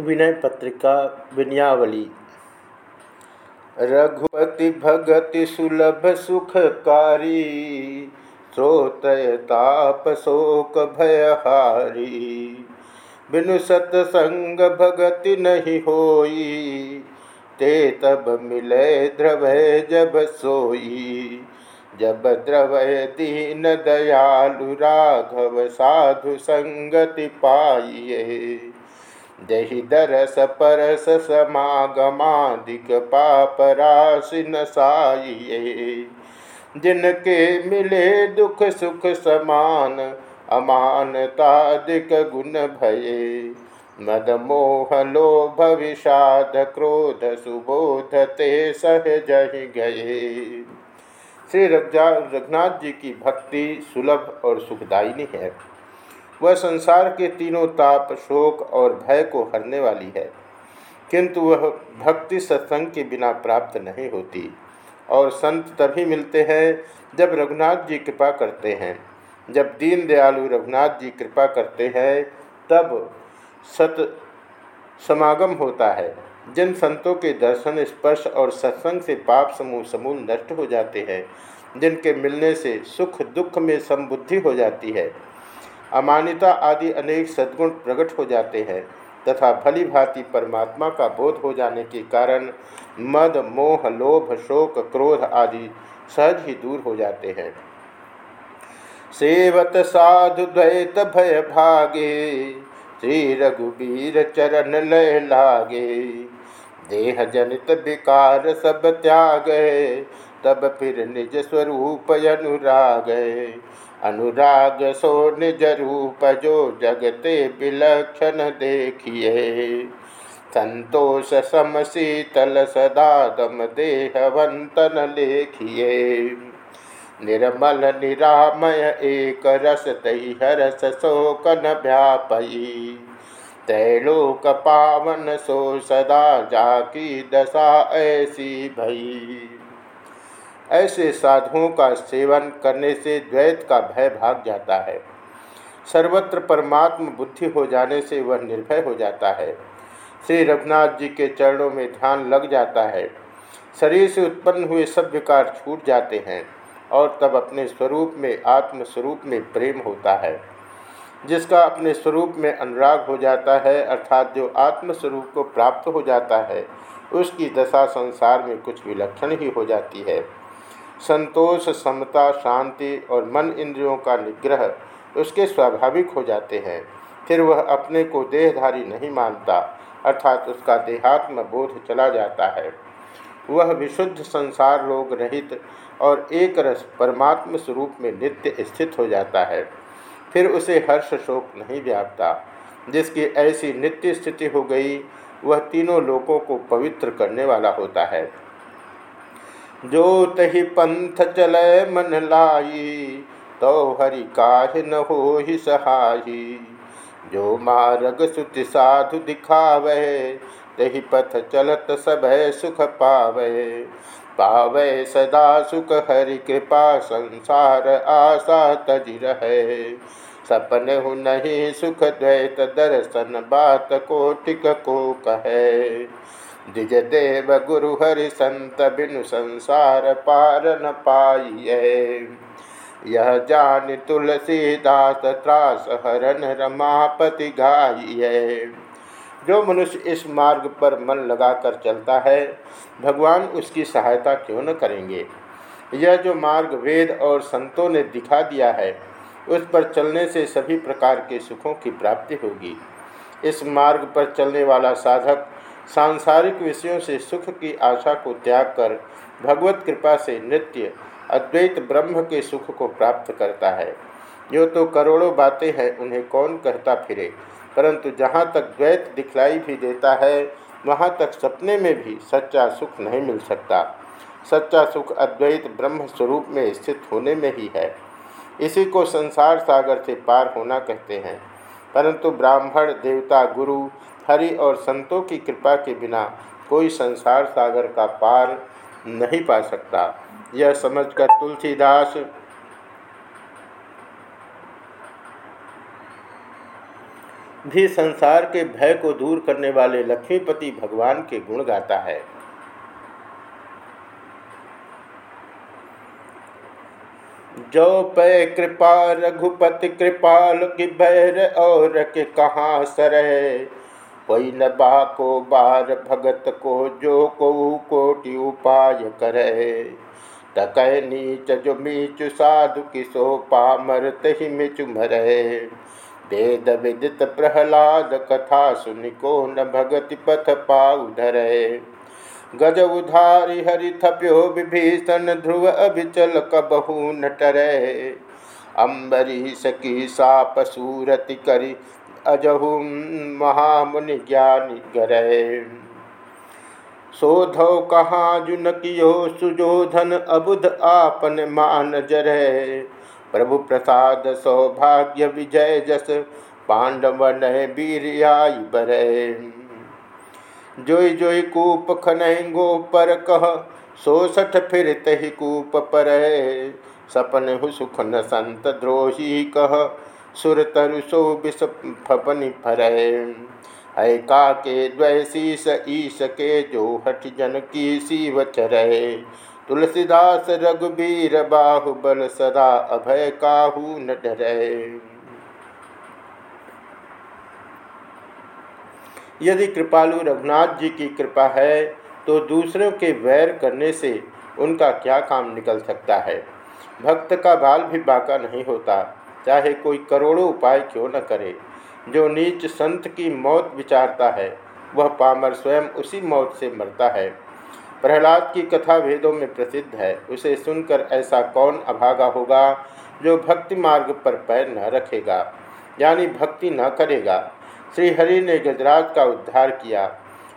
विनय पत्रिका विनयावली। रघुपति भगति सुलभ सुखकारी श्रोतयताप शोक भयहारी। बिनु सतसंग भगति नहीं होई, ते तब मिले द्रवय जब सोई। जब द्रवय दीन दयालु राघव साधु संगति पाइए जहि दरस परस समागमादिक पाप राशि नसाइए जिनके मिले दुख सुख समान, अमानतादिक गुण भये। मद मोह लोभ विषाद क्रोध सुबोध ते सह सहज गए श्री रघुनाथ जी की भक्ति सुलभ और सुखदायिनी है। वह संसार के तीनों ताप, शोक और भय को हरने वाली है। किंतु वह भक्ति सत्संग के बिना प्राप्त नहीं होती। और संत तभी मिलते हैं जब रघुनाथ जी कृपा करते हैं। जब दीन दयालु रघुनाथ जी कृपा करते हैं, तब सत समागम होता है। जिन संतों के दर्शन, स्पर्श और सत्संग से पाप समूह समूल नष्ट हो जाते हैं, जिनके मिलने से सुख दुख में समबुद्धि हो जाती है। अमान्यता आदि अनेक सद्गुण प्रकट हो जाते हैं, तथा भली भांति परमात्मा का बोध हो जाने के कारण मद, मोह, लोभ, शोक, क्रोध आदि सहज ही दूर हो जाते हैं। सेवत साधु द्वैत भय भागे, श्री रघुबीर चरण लय लागे। देह जनित विकार सब त्याग, तब फिर निज स्वरूप अनुराग। अनुराग सो निज रूप जो जगते विलक्षण देखिए। संतोष सम शीतल सदा दम देहवंतन लेखिए। निर्मल निरामय एक रस तही हरस शोकन व्यापई। तैलोक पावन सो सदा जाकी दशा ऐसी भई। ऐसे साधुओं का सेवन करने से द्वैत का भय भाग जाता है। सर्वत्र परमात्म बुद्धि हो जाने से वह निर्भय हो जाता है। श्री रघुनाथ जी के चरणों में ध्यान लग जाता है। शरीर से उत्पन्न हुए सब विकार छूट जाते हैं और तब अपने स्वरूप में आत्म स्वरूप में प्रेम होता है। जिसका अपने स्वरूप में अनुराग हो जाता है, अर्थात जो आत्म स्वरूप को प्राप्त हो जाता है, उसकी दशा संसार में कुछ विलक्षण ही हो जाती है। संतोष, समता, शांति और मन इंद्रियों का निग्रह उसके स्वाभाविक हो जाते हैं। फिर वह अपने को देहधारी नहीं मानता, अर्थात उसका देहात्म बोध चला जाता है। वह विशुद्ध संसार लोग रहित और एक रस परमात्म स्वरूप में नित्य स्थित हो जाता है। फिर उसे हर्ष शोक नहीं व्यापता, जिसकी ऐसी नित्य स्थिति हो गई, वह तीनों लोगों को पवित्र करने वाला होता है। जो तही पंथ चल मन लाई तो हरि काह न हो ही सहाही। जो मार्ग सुति साधु दिखावे, तही पथ चलत सब सुख पावे। पावे सदा सुख, हरि कृपा, संसार आशा तज रहे। सपन हु नहीं सुख द्वैत, दर्शन बात को कोटिक को कहे। द्विज देव गुरु हरि संत बिनु संसार पार न पाइए यह जान तुलसीदास त्रास हरन रमापति गाइए जो मनुष्य इस मार्ग पर मन लगाकर चलता है, भगवान उसकी सहायता क्यों न करेंगे? यह जो मार्ग वेद और संतों ने दिखा दिया है, उस पर चलने से सभी प्रकार के सुखों की प्राप्ति होगी। इस मार्ग पर चलने वाला साधक सांसारिक विषयों से सुख की आशा को त्याग कर भगवत कृपा से नित्य अद्वैत ब्रह्म के सुख को प्राप्त करता है। जो तो करोड़ों बातें हैं, उन्हें कौन कहता फिरे? परंतु जहाँ तक द्वैत दिखलाई भी देता है, वहाँ तक सपने में भी सच्चा सुख नहीं मिल सकता। सच्चा सुख अद्वैत ब्रह्म स्वरूप में स्थित होने में ही है। इसी को संसार सागर से पार होना कहते हैं। परंतु ब्राह्मण, देवता, गुरु हरि और संतों की कृपा के बिना कोई संसार सागर का पार नहीं पा सकता। यह समझकर तुलसीदास भी संसार के भय को दूर करने वाले लक्ष्मीपति भगवान के गुण गाता है। जो पे कृपा, रघुपति कृपाल की बैर और कहाँ सरे न को बार भगत को जो को कोटि उपाय करे। तक नीच जो मीचु साधु किसो पामर तही मिचु मरे। वेद विदित प्रहलाद कथा सुनि को न भगति पथ पाउ धरे। गज उधारी हरि थप्यो विभीषण ध्रुव अभिचल कबहू न टरे। अम्बरीश की साप सूरति करी अजहु महामुनि ज्ञानी गरे। सोधो कहाँ जुन कियो सुजोधन अबुध आपन मान जरे। प्रभु प्रसाद सौभाग्य विजय जस पांडव नय आई बरे। जोई जोई कूप खनैंगो पर कह सो सठ फिर तही कूप पर। सपन हु सुख न संत द्रोही कह सुर तरु सो विष फपनि फरय है का के द्वैशीस ईश के जो हठ जन की सीव चरय तुलसीदास रघुबीर बाहुबल सदा अभय काहू न डरे यदि कृपालु रघुनाथ जी की कृपा है तो दूसरों के वैर करने से उनका क्या काम निकल सकता है? भक्त का बाल भी बाका नहीं होता। चाहे कोई करोड़ों उपाय क्यों न करे। जो नीच संत की मौत विचारता है, वह पामर स्वयं उसी मौत से मरता है। प्रहलाद की कथा वेदों में प्रसिद्ध है। उसे सुनकर ऐसा कौन अभागा होगा, जो भक्ति मार्ग पर पैर न रखेगा, यानी भक्ति न करेगा। श्रीहरि ने गजराज का उद्धार किया,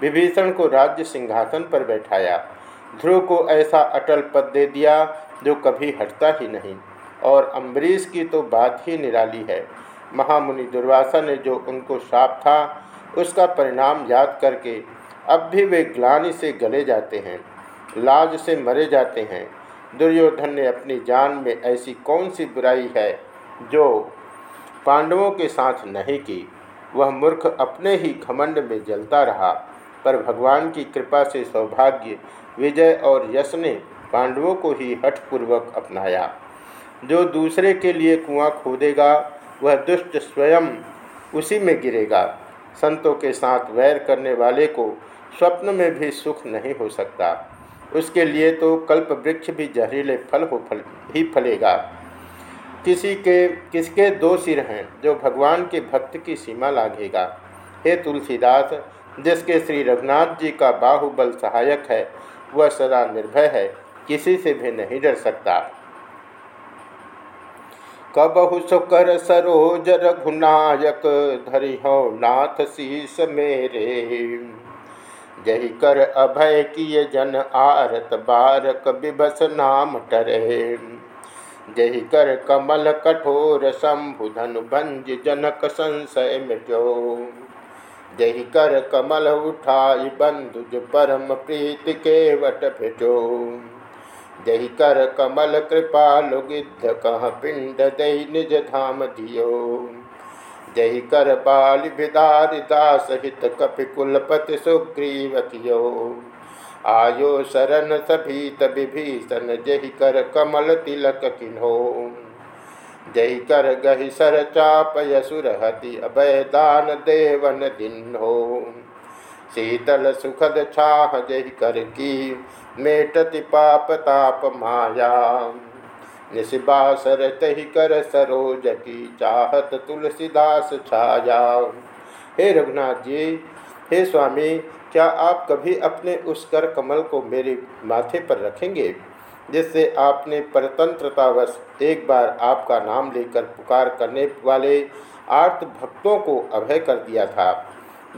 विभीषण को राज्य सिंहासन पर बैठाया। ध्रुव को ऐसा अटल पद दे दिया, जो कभी हटता ही नहीं। और अम्बरीश की तो बात ही निराली है। महामुनि दुर्वासा ने जो उनको श्राप था, उसका परिणाम याद करके अब भी वे ग्लानि से गले जाते हैं, लाज से मरे जाते हैं। दुर्योधन ने अपनी जान में ऐसी कौन सी बुराई है जो पांडवों के साथ नहीं की? वह मूर्ख अपने ही घमंड में जलता रहा, पर भगवान की कृपा से सौभाग्य, विजय और यश ने पांडवों को ही हठपूर्वक अपनाया। जो दूसरे के लिए कुआँ खोदेगा, वह दुष्ट स्वयं उसी में गिरेगा। संतों के साथ वैर करने वाले को स्वप्न में भी सुख नहीं हो सकता। उसके लिए तो कल्प वृक्ष भी जहरीले फल हो फल, ही फलेगा। किसी के, किसके दो सिर हैं जो भगवान के भक्त की सीमा लागेगा हे तुलसीदास, जिसके श्री रघुनाथ जी का बाहुबल सहायक है, वह सदा निर्भय है, किसी से भी नहीं डर सकता। कबहु सुकर सरोज रघुनायक धरि हो नाथ शीस मेरे। जही कर अभय किय जन आरत बारक विभस नाम टरे। जही कर कमल कठोर शंभुधन भंज जनक संशय मिटो। जही कर कमल उठाई बंधुज परम प्रीति के वट फिटो जही कर कमल कृपाल गिद्ध कह पिंड दही निज धाम दियो। जय कर बाल विदार दास हित कपि कुलपति सुग्रीव कियो। आयो शरण सभीत विभीषण, जय कर कमल तिलक किन्हो। जय कर गहि सर चाप यसुरहति अभय दान देवन दिन्हो। शीतल सुखद छाह जय कर की मेटति पाप ताप माया। निशिबासर तही कर सरोज की चाहत तुलसीदास छाया। हे रघुनाथ जी, हे स्वामी, क्या आप कभी अपने उस कर कमल को मेरे माथे पर रखेंगे, जिससे आपने परतंत्रतावश एक बार आपका नाम लेकर पुकार करने वाले आर्त भक्तों को अभय कर दिया था,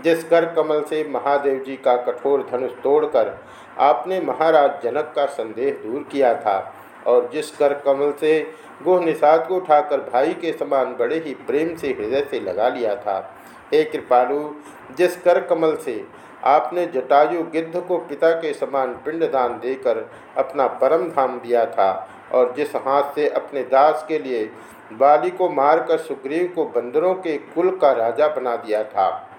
जिस कर कमल से महादेव जी का कठोर धनुष तोड़कर आपने महाराज जनक का संदेह दूर किया था और जिस कर कमल से गोह निषाद को उठाकर भाई के समान बड़े ही प्रेम से हृदय से लगा लिया था, हे कृपालु, जिस कर कमल से आपने जटायु गिद्ध को पिता के समान पिंडदान देकर अपना परम धाम दिया था और जिस हाथ से अपने दास के लिए बाली को मारकर सुग्रीव को बंदरों के कुल का राजा बना दिया था।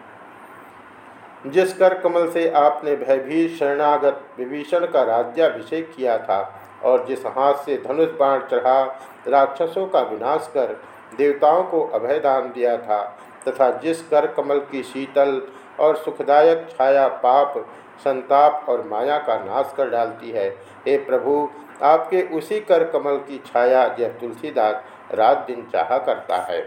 जिस कर कमल से आपने भयभीत शरणागत विभीषण का राज्याभिषेक किया था और जिस हाथ से धनुष बाण चढ़ा, राक्षसों का विनाश कर देवताओं को अभयदान दिया था तथा जिस कर कमल की शीतल और सुखदायक छाया पाप, संताप और माया का नाश कर डालती है, हे प्रभु, आपके उसी कर कमल की छाया यह तुलसीदास रात दिन चाहा करता है।